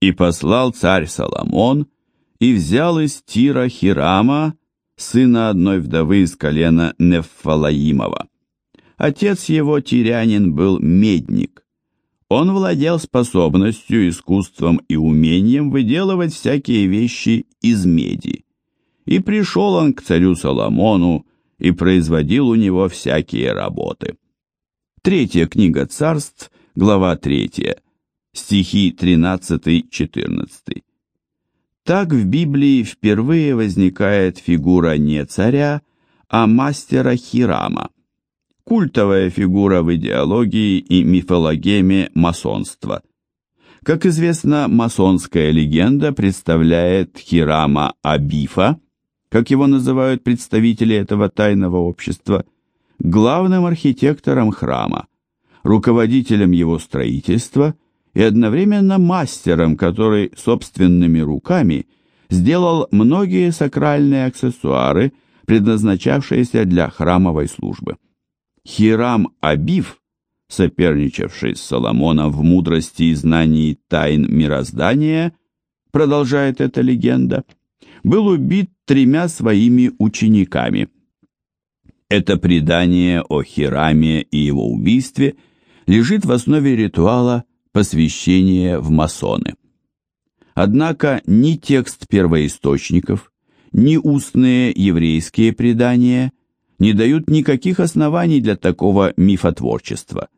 И послал царь Соломон, и взял из Тира Хирама, сына одной вдовы из колена Неффалаимова. Отец его, тирянин, был медник. Он владел способностью, искусством и умением выделывать всякие вещи из меди. И пришел он к царю Соломону и производил у него всякие работы. Третья книга царств, глава третья, стихи 13-14. Так в Библии впервые возникает фигура не царя, а мастера Хирама, культовая фигура в идеологии и мифологеме масонства. Как известно, масонская легенда представляет Хирама Абифа, как его называют представители этого тайного общества, главным архитектором храма, руководителем его строительства и одновременно мастером, который собственными руками сделал многие сакральные аксессуары, предназначавшиеся для храмовой службы. Хирам Абив, соперничавший с Соломоном в мудрости и знании тайн мироздания, продолжает эта легенда, был убит тремя своими учениками. Это предание о Хираме и его убийстве лежит в основе ритуала посвящения в масоны. Однако ни текст первоисточников, ни устные еврейские предания не дают никаких оснований для такого мифотворчества.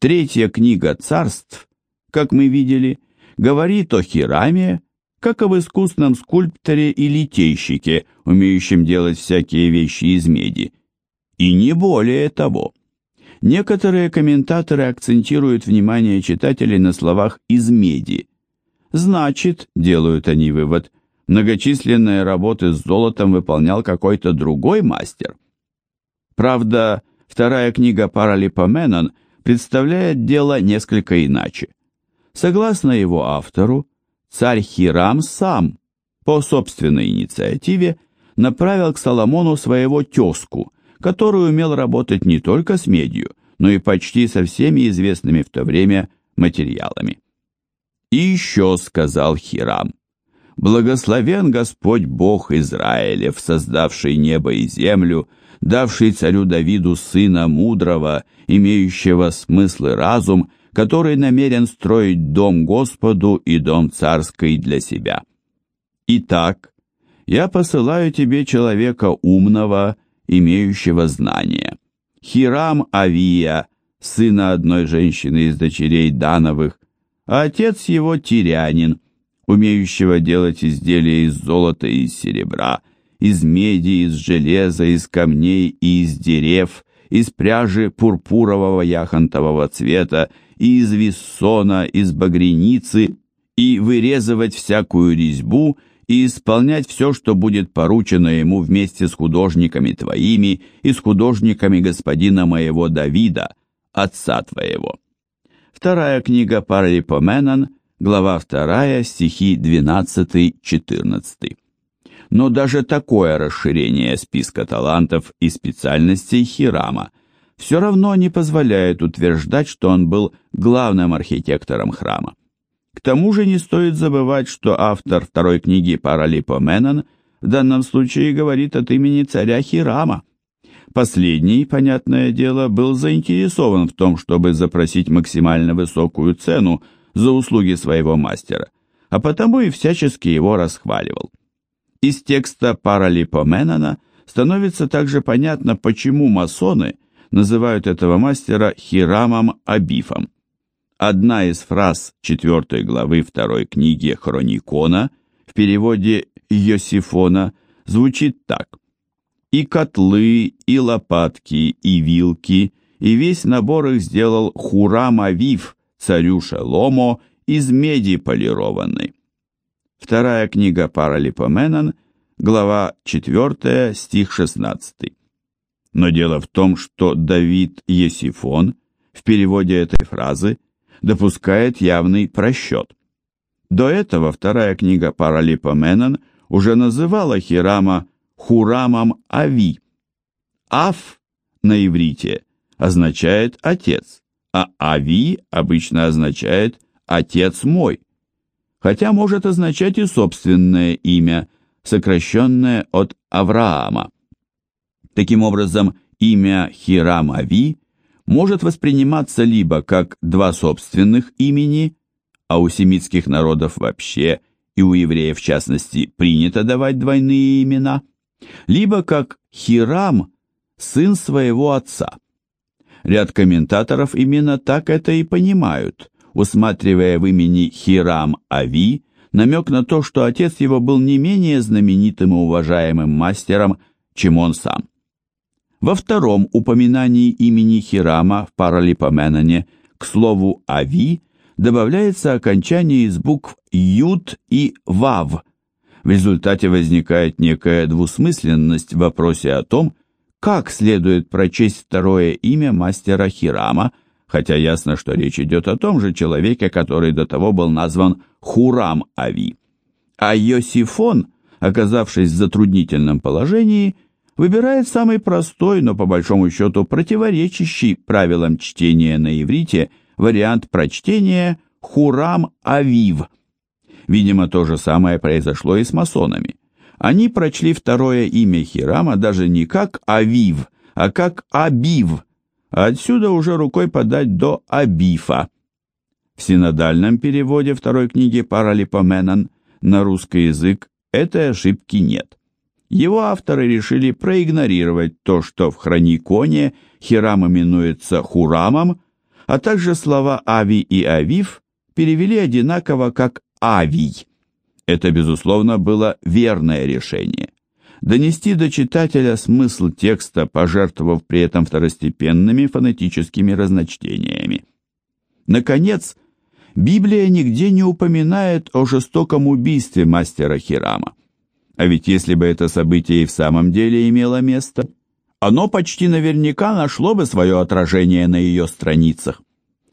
Третья книга царств, как мы видели, говорит о Хираме, как об искусном скульпторе и литейщике, умеющем делать всякие вещи из меди. И не более того. Некоторые комментаторы акцентируют внимание читателей на словах «из меди». Значит, делают они вывод, многочисленные работы с золотом выполнял какой-то другой мастер – Правда, вторая книга Паралипоменон представляет дело несколько иначе. Согласно его автору, царь Хирам сам, по собственной инициативе, направил к Соломону своего тезку, который умел работать не только с медью, но и почти со всеми известными в то время материалами. «И еще», — сказал Хирам, — «благословен Господь Бог Израилев, создавший небо и землю, давший царю Давиду сына мудрого, имеющего смысл и разум, который намерен строить дом Господу и дом царский для себя. Итак, я посылаю тебе человека умного, имеющего знания. Хирам Авия, сына одной женщины из дочерей Дановых, а отец его Тирянин, умеющего делать изделия из золота и из серебра, из меди, из железа, из камней и из дерев, из пряжи пурпурового яхонтового цвета, и из виссона, из багреницы, и вырезывать всякую резьбу, и исполнять все, что будет поручено ему вместе с художниками твоими и с художниками господина моего Давида, отца твоего». Вторая книга Паралипоменон, глава 2, стихи 12-14 но даже такое расширение списка талантов и специальностей Хирама все равно не позволяет утверждать, что он был главным архитектором храма. К тому же не стоит забывать, что автор второй книги Паралипоменон в данном случае говорит от имени царя Хирама. Последний, понятное дело, был заинтересован в том, чтобы запросить максимально высокую цену за услуги своего мастера, а потому и всячески его расхваливал. Из текста Паралипоменона становится также понятно, почему масоны называют этого мастера Хирамом Абифом. Одна из фраз четвертой главы второй книги Хроникона в переводе Йосифона звучит так. «И котлы, и лопатки, и вилки, и весь набор их сделал Хурам Авив, царю Шеломо, из меди полированной». Вторая книга Паралипоменон, глава 4, стих 16. Но дело в том, что Давид Есифон в переводе этой фразы допускает явный просчет. До этого вторая книга Паралипоменон уже называла Хирама Хурамом Ави. Ав на иврите означает «отец», а Ави обычно означает «отец мой». хотя может означать и собственное имя, сокращенное от Авраама. Таким образом, имя Хирам Ави может восприниматься либо как два собственных имени, а у семитских народов вообще и у евреев в частности принято давать двойные имена, либо как Хирам, сын своего отца. Ряд комментаторов именно так это и понимают, усматривая в имени Хирам Ави намек на то, что отец его был не менее знаменитым и уважаемым мастером, чем он сам. Во втором упоминании имени Хирама в Паралипоменоне к слову «ави» добавляется окончание из букв «ют» и «вав». В результате возникает некая двусмысленность в вопросе о том, как следует прочесть второе имя мастера Хирама, хотя ясно, что речь идет о том же человеке, который до того был назван Хурам-Ави. А Йосифон, оказавшись в затруднительном положении, выбирает самый простой, но по большому счету противоречащий правилам чтения на иврите вариант прочтения Хурам-Авив. Видимо, то же самое произошло и с масонами. Они прочли второе имя Хирама даже не как Авив, а как Абив, а отсюда уже рукой подать до Абифа. В синодальном переводе второй книги Паралипоменон на русский язык этой ошибки нет. Его авторы решили проигнорировать то, что в хрониконе Хирам именуется Хурамом, а также слова Ави и Авив перевели одинаково как Авий. Это, безусловно, было верное решение. Донести до читателя смысл текста, пожертвовав при этом второстепенными фонетическими разночтениями. Наконец, Библия нигде не упоминает о жестоком убийстве мастера Хирама. А ведь если бы это событие и в самом деле имело место, оно почти наверняка нашло бы свое отражение на ее страницах.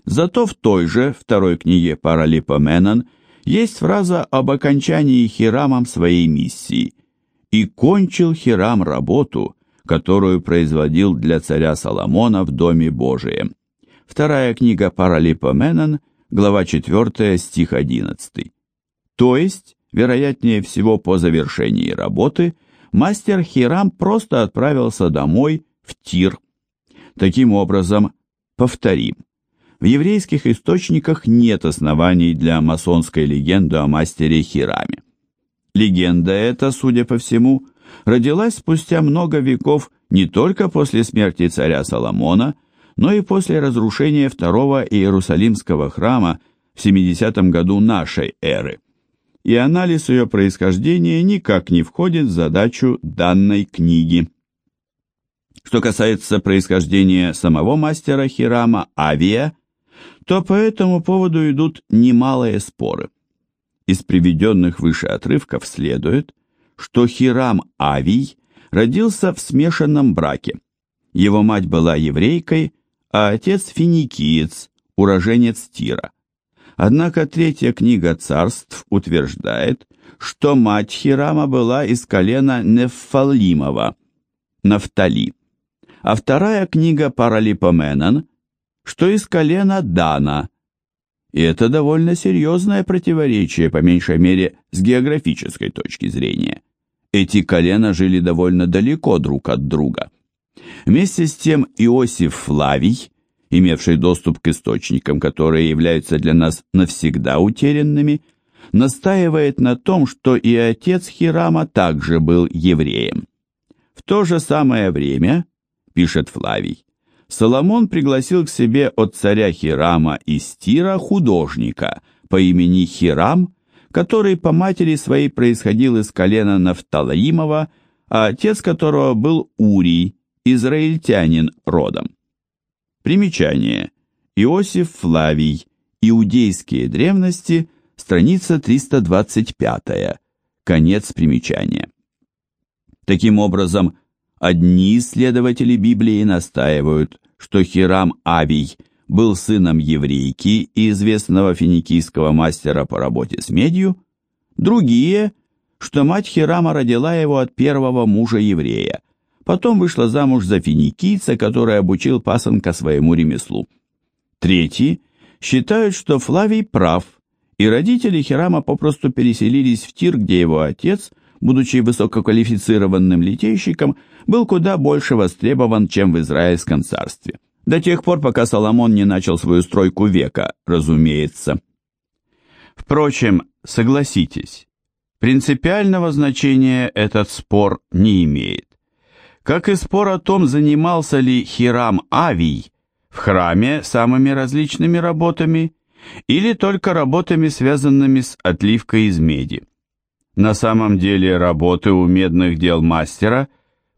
Зато в той же второй книге Паралипоменон есть фраза об окончании Хирамом своей миссии. «И кончил Хирам работу, которую производил для царя Соломона в Доме Божием». Вторая книга Паралипоменон, глава 4, стих 11. То есть, вероятнее всего по завершении работы, мастер Хирам просто отправился домой в Тир. Таким образом, повторим, в еврейских источниках нет оснований для масонской легенды о мастере Хираме. Легенда эта, судя по всему, родилась спустя много веков не только после смерти царя Соломона, но и после разрушения второго Иерусалимского храма в 70 году нашей эры. И анализ ее происхождения никак не входит в задачу данной книги. Что касается происхождения самого мастера Хирама Авия, то по этому поводу идут немалые споры. Из приведенных выше отрывков следует, что Хирам Авий родился в смешанном браке. Его мать была еврейкой, а отец финикиец, уроженец Тира. Однако третья книга царств утверждает, что мать Хирама была из колена Нефалимова, Нафтали, а вторая книга Паралипоменон что из колена Дана. И это довольно серьезное противоречие, по меньшей мере, с географической точки зрения. Эти колена жили довольно далеко друг от друга. Вместе с тем Иосиф Флавий, имевший доступ к источникам, которые являются для нас навсегда утерянными, настаивает на том, что и отец Хирама также был евреем. В то же самое время, пишет Флавий, Соломон пригласил к себе от царя Хирама из Тира художника по имени Хирам, который по матери своей происходил из колена Нафталаимова, а отец которого был Урий, израильтянин родом. Примечание. Иосиф Флавий. Иудейские древности. Страница 325. Конец примечания. Таким образом, одни исследователи Библии настаивают, что Хирам Авий был сыном еврейки и известного финикийского мастера по работе с медью, другие, что мать Хирама родила его от первого мужа еврея, потом вышла замуж за финикийца, который обучил пасынка своему ремеслу. Третьи считают, что Флавий прав, и родители Хирама попросту переселились в Тир, где его отец, будучи высококвалифицированным литейщиком, был куда больше востребован, чем в Израильском царстве. До тех пор, пока Соломон не начал свою стройку века, разумеется. Впрочем, согласитесь, принципиального значения этот спор не имеет. Как и спор о том, занимался ли Хирам Авий в храме самыми различными работами или только работами, связанными с отливкой из меди. На самом деле работы у медных дел мастера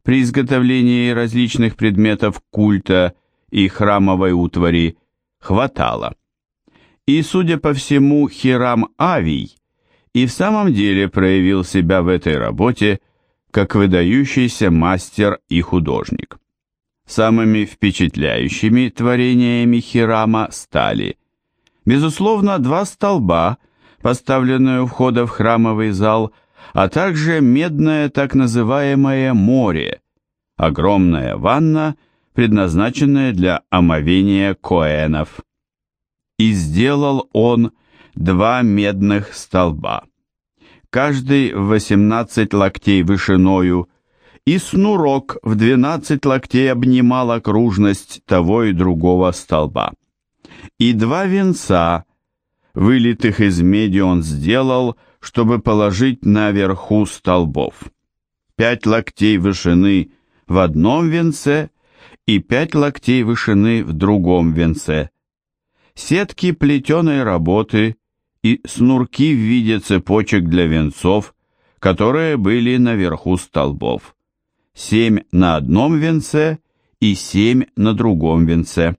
при изготовлении различных предметов культа и храмовой утвари хватало. И, судя по всему, Хирам Авий и в самом деле проявил себя в этой работе как выдающийся мастер и художник. Самыми впечатляющими творениями Хирама стали, безусловно, два столба, поставленные у входа в храмовый зал, а также медное так называемое море, огромная ванна, предназначенная для омовения коэнов и сделал он два медных столба, каждый в 18 локтей вышиною, и снурок в 12 локтей обнимал окружность того и другого столба. И два венца, вылитых из меди, он сделал, чтобы положить наверху столбов. Пять локтей вышины в одном венце и пять локтей вышины в другом венце сетки плетеной работы и снурки в виде цепочек для венцов, которые были наверху столбов. Семь на одном венце и семь на другом венце.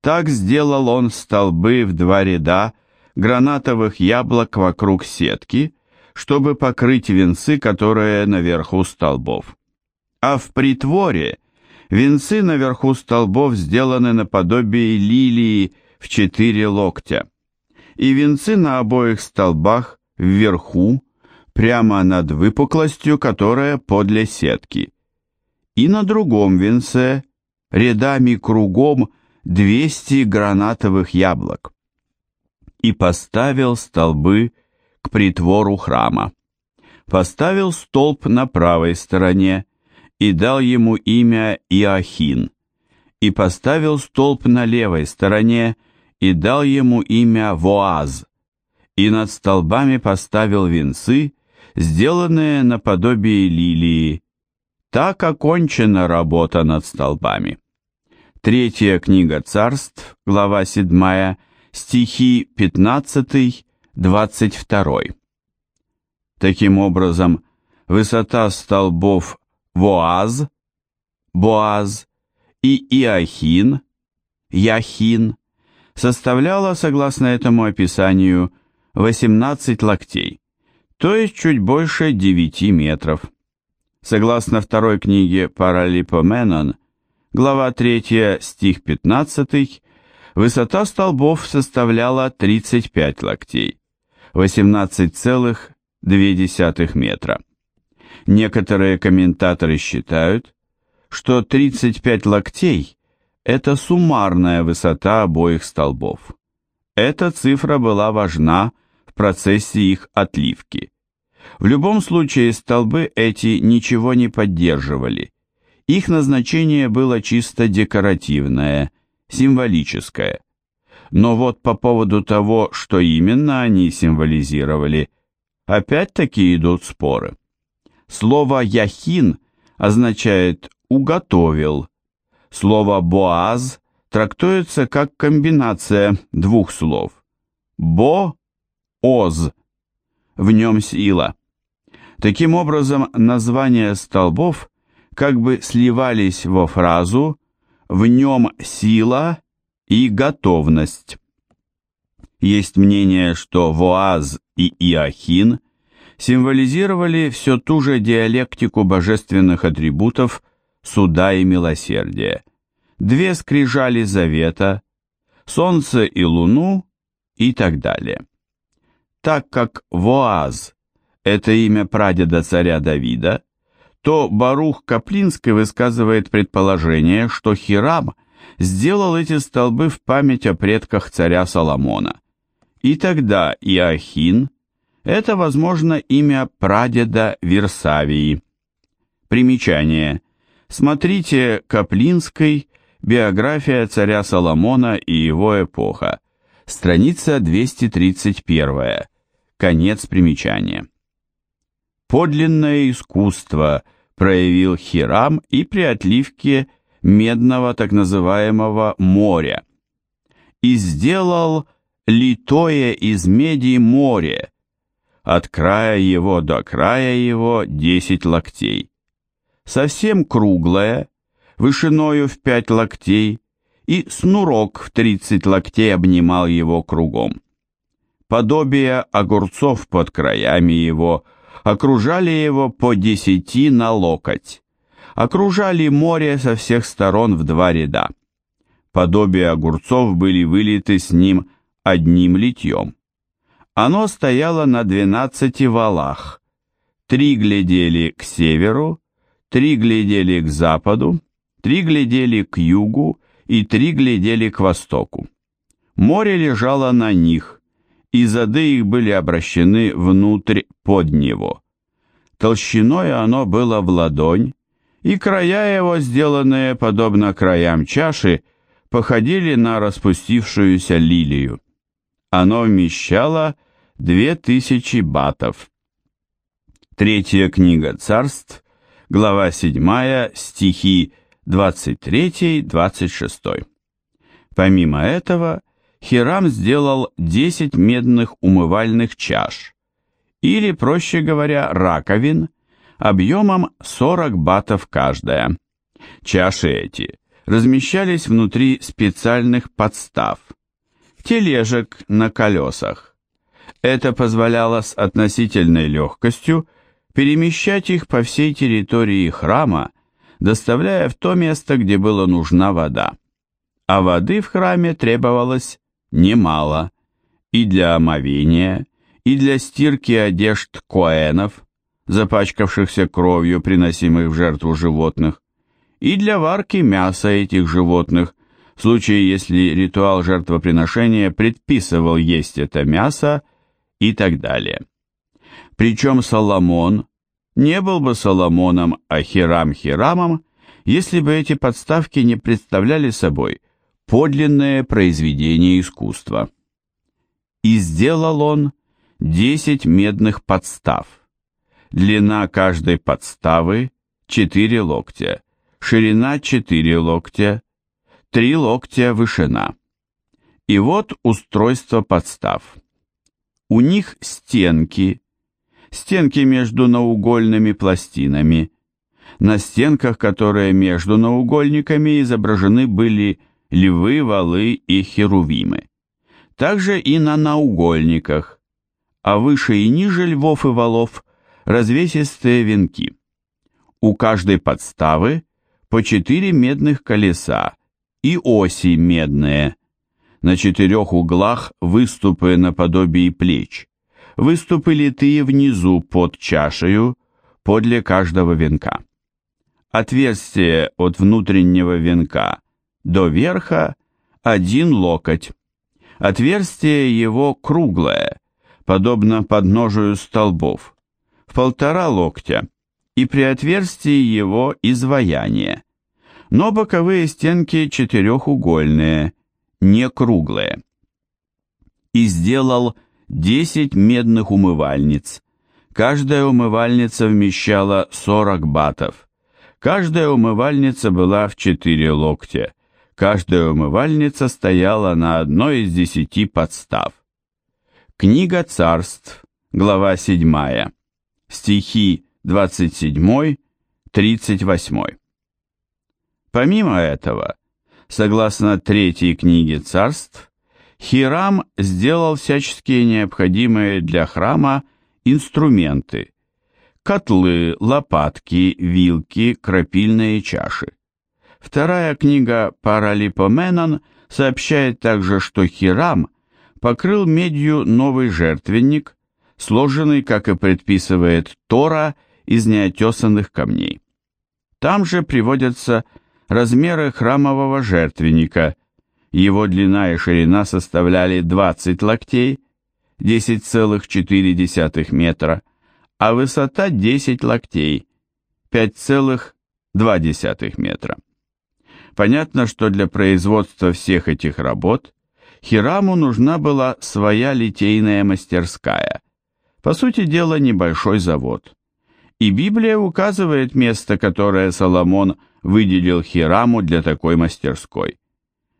Так сделал он столбы в два ряда гранатовых яблок вокруг сетки, чтобы покрыть венцы, которые наверху столбов. А в притворе венцы наверху столбов сделаны наподобие лилии в четыре локтя, и венцы на обоих столбах вверху, прямо над выпуклостью, которая подле сетки. И на другом венце рядами кругом 200 гранатовых яблок. И поставил столбы к притвору храма. Поставил столб на правой стороне и дал ему имя Иохин. И поставил столб на левой стороне и дал ему имя Воаз, и над столбами поставил венцы, сделанные наподобие лилии. Так окончена работа над столбами. Третья книга царств, глава 7, стихи 15-22. Таким образом, высота столбов Воаз, Боаз и Иохин, Яхин составляла, согласно этому описанию, 18 локтей, то есть чуть больше 9 метров. Согласно второй книге Паралипоменон, глава 3, стих 15, высота столбов составляла 35 локтей, 18,2 метра. Некоторые комментаторы считают, что 35 локтей это суммарная высота обоих столбов. Эта цифра была важна в процессе их отливки. В любом случае столбы эти ничего не поддерживали. Их назначение было чисто декоративное, символическое. Но вот по поводу того, что именно они символизировали, опять-таки идут споры. Слово «яхин» означает «уготовил», Слово «боаз» трактуется как комбинация двух слов. «Бо-оз» – в нем сила. Таким образом, названия столбов как бы сливались во фразу «в нем сила и готовность». Есть мнение, что Воаз и Иохин символизировали все ту же диалектику божественных атрибутов – суда и милосердия, две скрижали завета, солнце и луну и так далее. Так как Воаз – это имя прадеда царя Давида, то Барух Каплинский высказывает предположение, что Хирам сделал эти столбы в память о предках царя Соломона, И тогда Иохин – это, возможно, имя прадеда Версавии. Примечание. Смотрите Каплинской «Биография царя Соломона и его эпоха», страница 231, конец примечания. Подлинное искусство проявил Хирам и при отливке медного так называемого моря. И сделал литое из меди море, от края его до края его десять локтей. Совсем круглое, вышиною в пять локтей, и снурок в тридцать локтей обнимал его кругом. Подобие огурцов под краями его окружали его по десяти на локоть, окружали море со всех сторон в два ряда. Подобие огурцов были вылиты с ним одним литьем. Оно стояло на двенадцати валах, три глядели к северу, три глядели к западу, три глядели к югу и три глядели к востоку. Море лежало на них, и зады их были обращены внутрь под него. Толщиной оно было в ладонь, и края его, сделанные подобно краям чаши, походили на распустившуюся лилию. Оно вмещало две тысячи батов. Третья книга царств, глава 7, стихи 23-26. Помимо этого, Хирам сделал 10 медных умывальных чаш, или, проще говоря, раковин, объемом 40 батов каждая. Чаши эти размещались внутри специальных подстав, тележек на колесах. Это позволяло с относительной легкостью перемещать их по всей территории храма, доставляя в то место, где была нужна вода. А воды в храме требовалось немало, и для омовения, и для стирки одежд коэнов, запачкавшихся кровью, приносимых в жертву животных, и для варки мяса этих животных, в случае, если ритуал жертвоприношения предписывал есть это мясо и так далее. Причем Соломон не был бы Соломоном, а Хирам Хирамом, если бы эти подставки не представляли собой подлинное произведение искусства. И сделал он десять медных подстав. Длина каждой подставы – четыре локтя, ширина четыре локтя, три локтя вышина. И вот устройство подстав. У них стенки, стенки между наугольными пластинами. На стенках, которые между наугольниками, изображены были львы, валы и херувимы. Также и на наугольниках, а выше и ниже львов и валов развесистые венки. У каждой подставы по четыре медных колеса и оси медные. На четырех углах выступы наподобие плеч выступы литые внизу под чашею, подле каждого венка. Отверстие от внутреннего венка до верха один локоть. Отверстие его круглое, подобно подножию столбов, в полтора локтя, и при отверстии его изваяние. Но боковые стенки четырехугольные, не круглые. И сделал Десять медных умывальниц. Каждая умывальница вмещала 40 батов. Каждая умывальница была в 4 локтя. Каждая умывальница стояла на одной из десяти подстав. Книга царств, глава 7, стихи 27-38. Помимо этого, согласно третьей книге царств, Хирам сделал всяческие необходимые для храма инструменты – котлы, лопатки, вилки, крапильные чаши. Вторая книга Паралипоменон сообщает также, что Хирам покрыл медью новый жертвенник, сложенный, как и предписывает Тора, из неотесанных камней. Там же приводятся размеры храмового жертвенника – его длина и ширина составляли 20 локтей, 10,4 метра, а высота 10 локтей 5,2 метра. Понятно, что для производства всех этих работ Хираму нужна была своя литейная мастерская, по сути дела небольшой завод. И Библия указывает место, которое Соломон выделил Хираму для такой мастерской.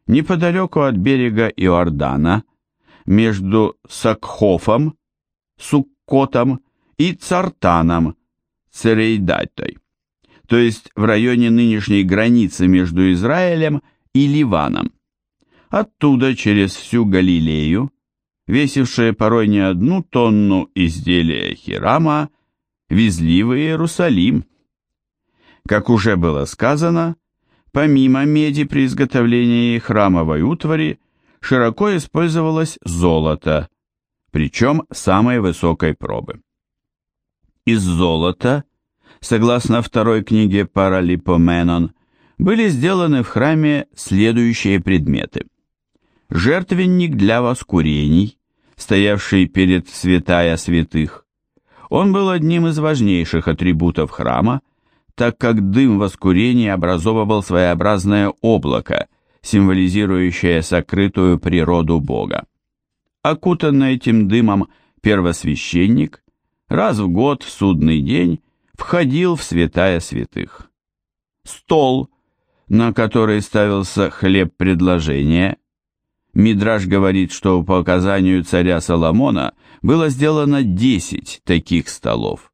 Неподалеку от берега Иордана, между Сакхофом, Суккотом и Цартаном, Церейдатой, то есть в районе нынешней границы между Израилем и Ливаном. Оттуда через всю Галилею, весившие порой не одну тонну изделия Хирама, везли в Иерусалим. Как уже было сказано, помимо меди при изготовлении храмовой утвари широко использовалось золото, причем самой высокой пробы. Из золота, согласно второй книге Паралипоменон, были сделаны в храме следующие предметы. Жертвенник для воскурений, стоявший перед святая святых, он был одним из важнейших атрибутов храма, так как дым воскурения образовывал своеобразное облако, символизирующее сокрытую природу Бога. Окутанный этим дымом первосвященник раз в год в судный день входил в святая святых. Стол, на который ставился хлеб предложения, Мидраж говорит, что по указанию царя Соломона было сделано 10 таких столов.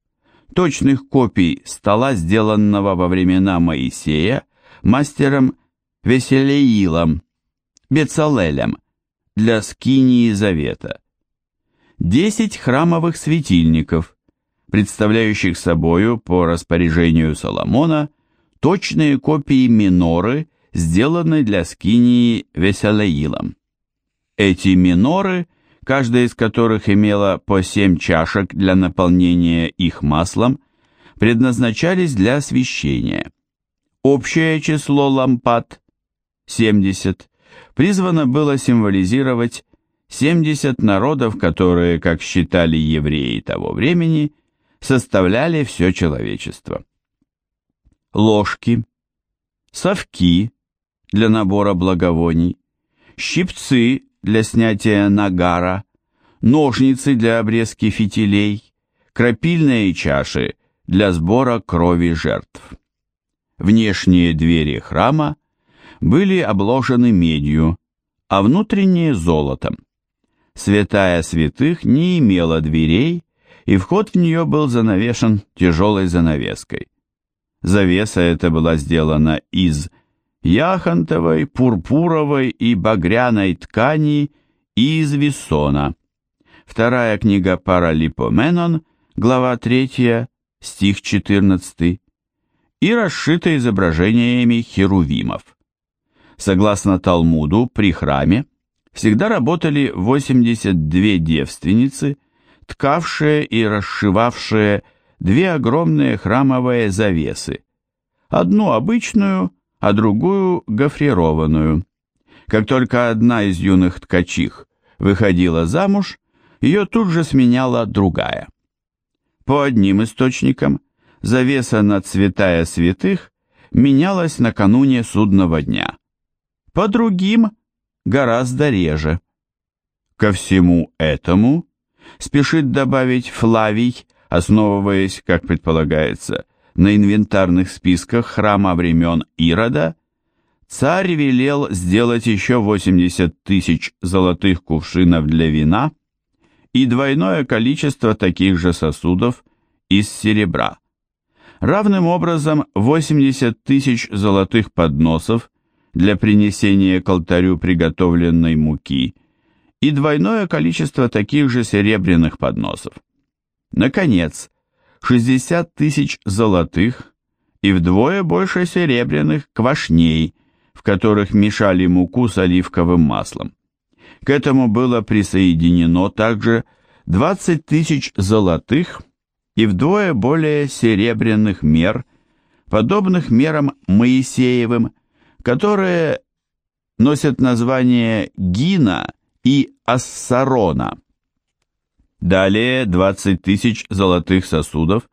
Точных копий стола, сделанного во времена Моисея, мастером Веселеилом, Бецалелем, для скинии завета. 10 храмовых светильников, представляющих собою по распоряжению Соломона точные копии миноры, сделанной для скинии Веселеилом. Эти миноры, каждая из которых имела по семь чашек для наполнения их маслом, предназначались для освещения. Общее число лампад, 70, призвано было символизировать 70 народов, которые, как считали евреи того времени, составляли все человечество. Ложки, совки для набора благовоний, щипцы для снятия нагара, ножницы для обрезки фитилей, крапильные чаши для сбора крови жертв. Внешние двери храма были обложены медью, а внутренние – золотом. Святая святых не имела дверей, и вход в нее был занавешен тяжелой занавеской. Завеса эта была сделана из яхонтовой, пурпуровой и багряной ткани и из вессона. Вторая книга Паралипоменон, глава 3, стих 14, и расшита изображениями херувимов. Согласно Талмуду, при храме всегда работали 82 девственницы, ткавшие и расшивавшие две огромные храмовые завесы, одну обычную, а другую гофрированную. Как только одна из юных ткачих выходила замуж, ее тут же сменяла другая. По одним источникам, завеса над святая святых менялась накануне судного дня. По другим, гораздо реже. Ко всему этому спешит добавить Флавий, основываясь, как предполагается, на инвентарных списках храма времен Ирода, царь велел сделать еще 80 тысяч золотых кувшинов для вина и двойное количество таких же сосудов из серебра. Равным образом 80 тысяч золотых подносов для принесения к алтарю приготовленной муки и двойное количество таких же серебряных подносов. Наконец, 60 тысяч золотых и вдвое больше серебряных квашней, в которых мешали муку с оливковым маслом. К этому было присоединено также 20 тысяч золотых и вдвое более серебряных мер, подобных мерам Моисеевым, которые носят название Гина и Ассарона. Далее 20 тысяч золотых сосудов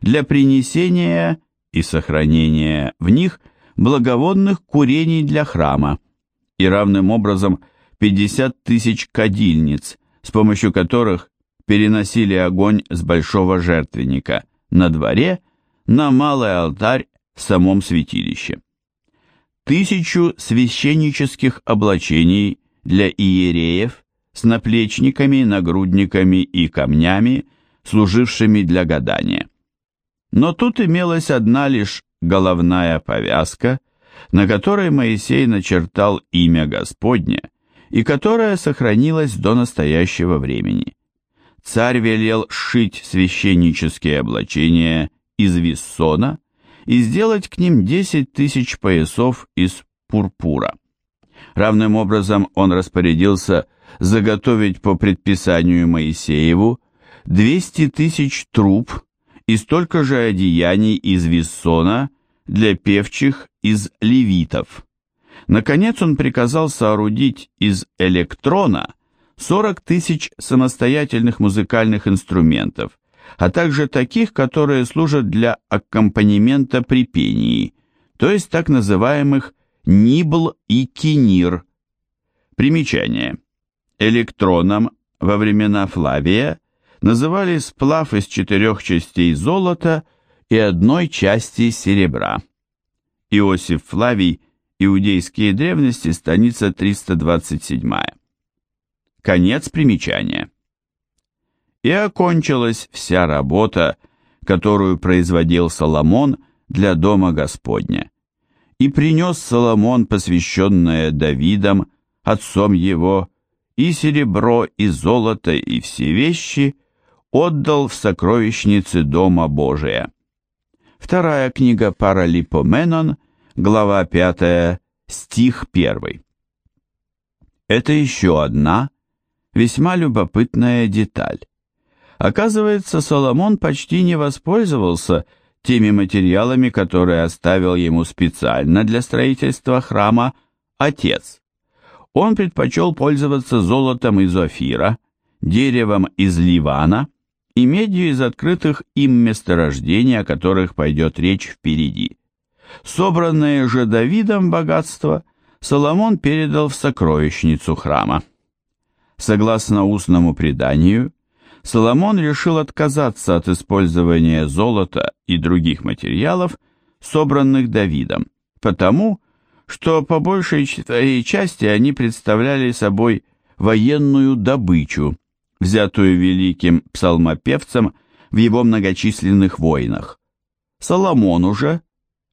для принесения и сохранения в них благовонных курений для храма и равным образом 50 тысяч кадильниц, с помощью которых переносили огонь с большого жертвенника на дворе на малый алтарь в самом святилище. Тысячу священнических облачений для иереев с наплечниками, нагрудниками и камнями, служившими для гадания. Но тут имелась одна лишь головная повязка, на которой Моисей начертал имя Господне, и которая сохранилась до настоящего времени. Царь велел сшить священнические облачения из виссона и сделать к ним десять тысяч поясов из пурпура. Равным образом он распорядился заготовить по предписанию Моисееву 200 тысяч труб и столько же одеяний из виссона для певчих из левитов. Наконец он приказал соорудить из электрона 40 тысяч самостоятельных музыкальных инструментов, а также таких, которые служат для аккомпанемента при пении, то есть так называемых нибл и кинир. Примечание. Электроном во времена Флавия называли сплав из четырех частей золота и одной части серебра. Иосиф Флавий, Иудейские древности, страница 327. Конец примечания. И окончилась вся работа, которую производил Соломон для дома Господня. И принес Соломон, посвященное Давидом, отцом его, и серебро, и золото, и все вещи, отдал в сокровищнице Дома Божия. Вторая книга Паралипоменон, глава 5, стих 1. Это еще одна, весьма любопытная деталь. Оказывается, Соломон почти не воспользовался теми материалами, которые оставил ему специально для строительства храма отец. Он предпочел пользоваться золотом из Офира, деревом из Ливана и медью из открытых им месторождений, о которых пойдет речь впереди. Собранное же Давидом богатство Соломон передал в сокровищницу храма. Согласно устному преданию, Соломон решил отказаться от использования золота и других материалов, собранных Давидом, потому что по большей своей части они представляли собой военную добычу, взятую великим псалмопевцем в его многочисленных войнах. Соломону же,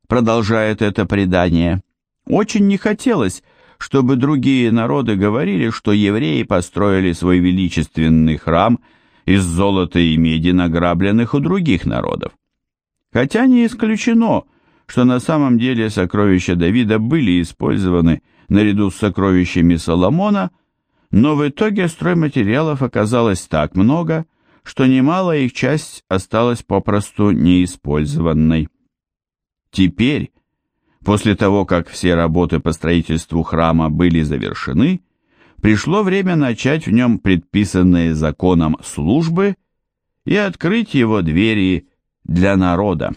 продолжает это предание, очень не хотелось, чтобы другие народы говорили, что евреи построили свой величественный храм из золота и меди, награбленных у других народов. Хотя не исключено, что на самом деле сокровища Давида были использованы наряду с сокровищами Соломона но в итоге стройматериалов оказалось так много, что немалая их часть осталась попросту неиспользованной. Теперь, после того, как все работы по строительству храма были завершены, пришло время начать в нем предписанные законом службы и открыть его двери для народа.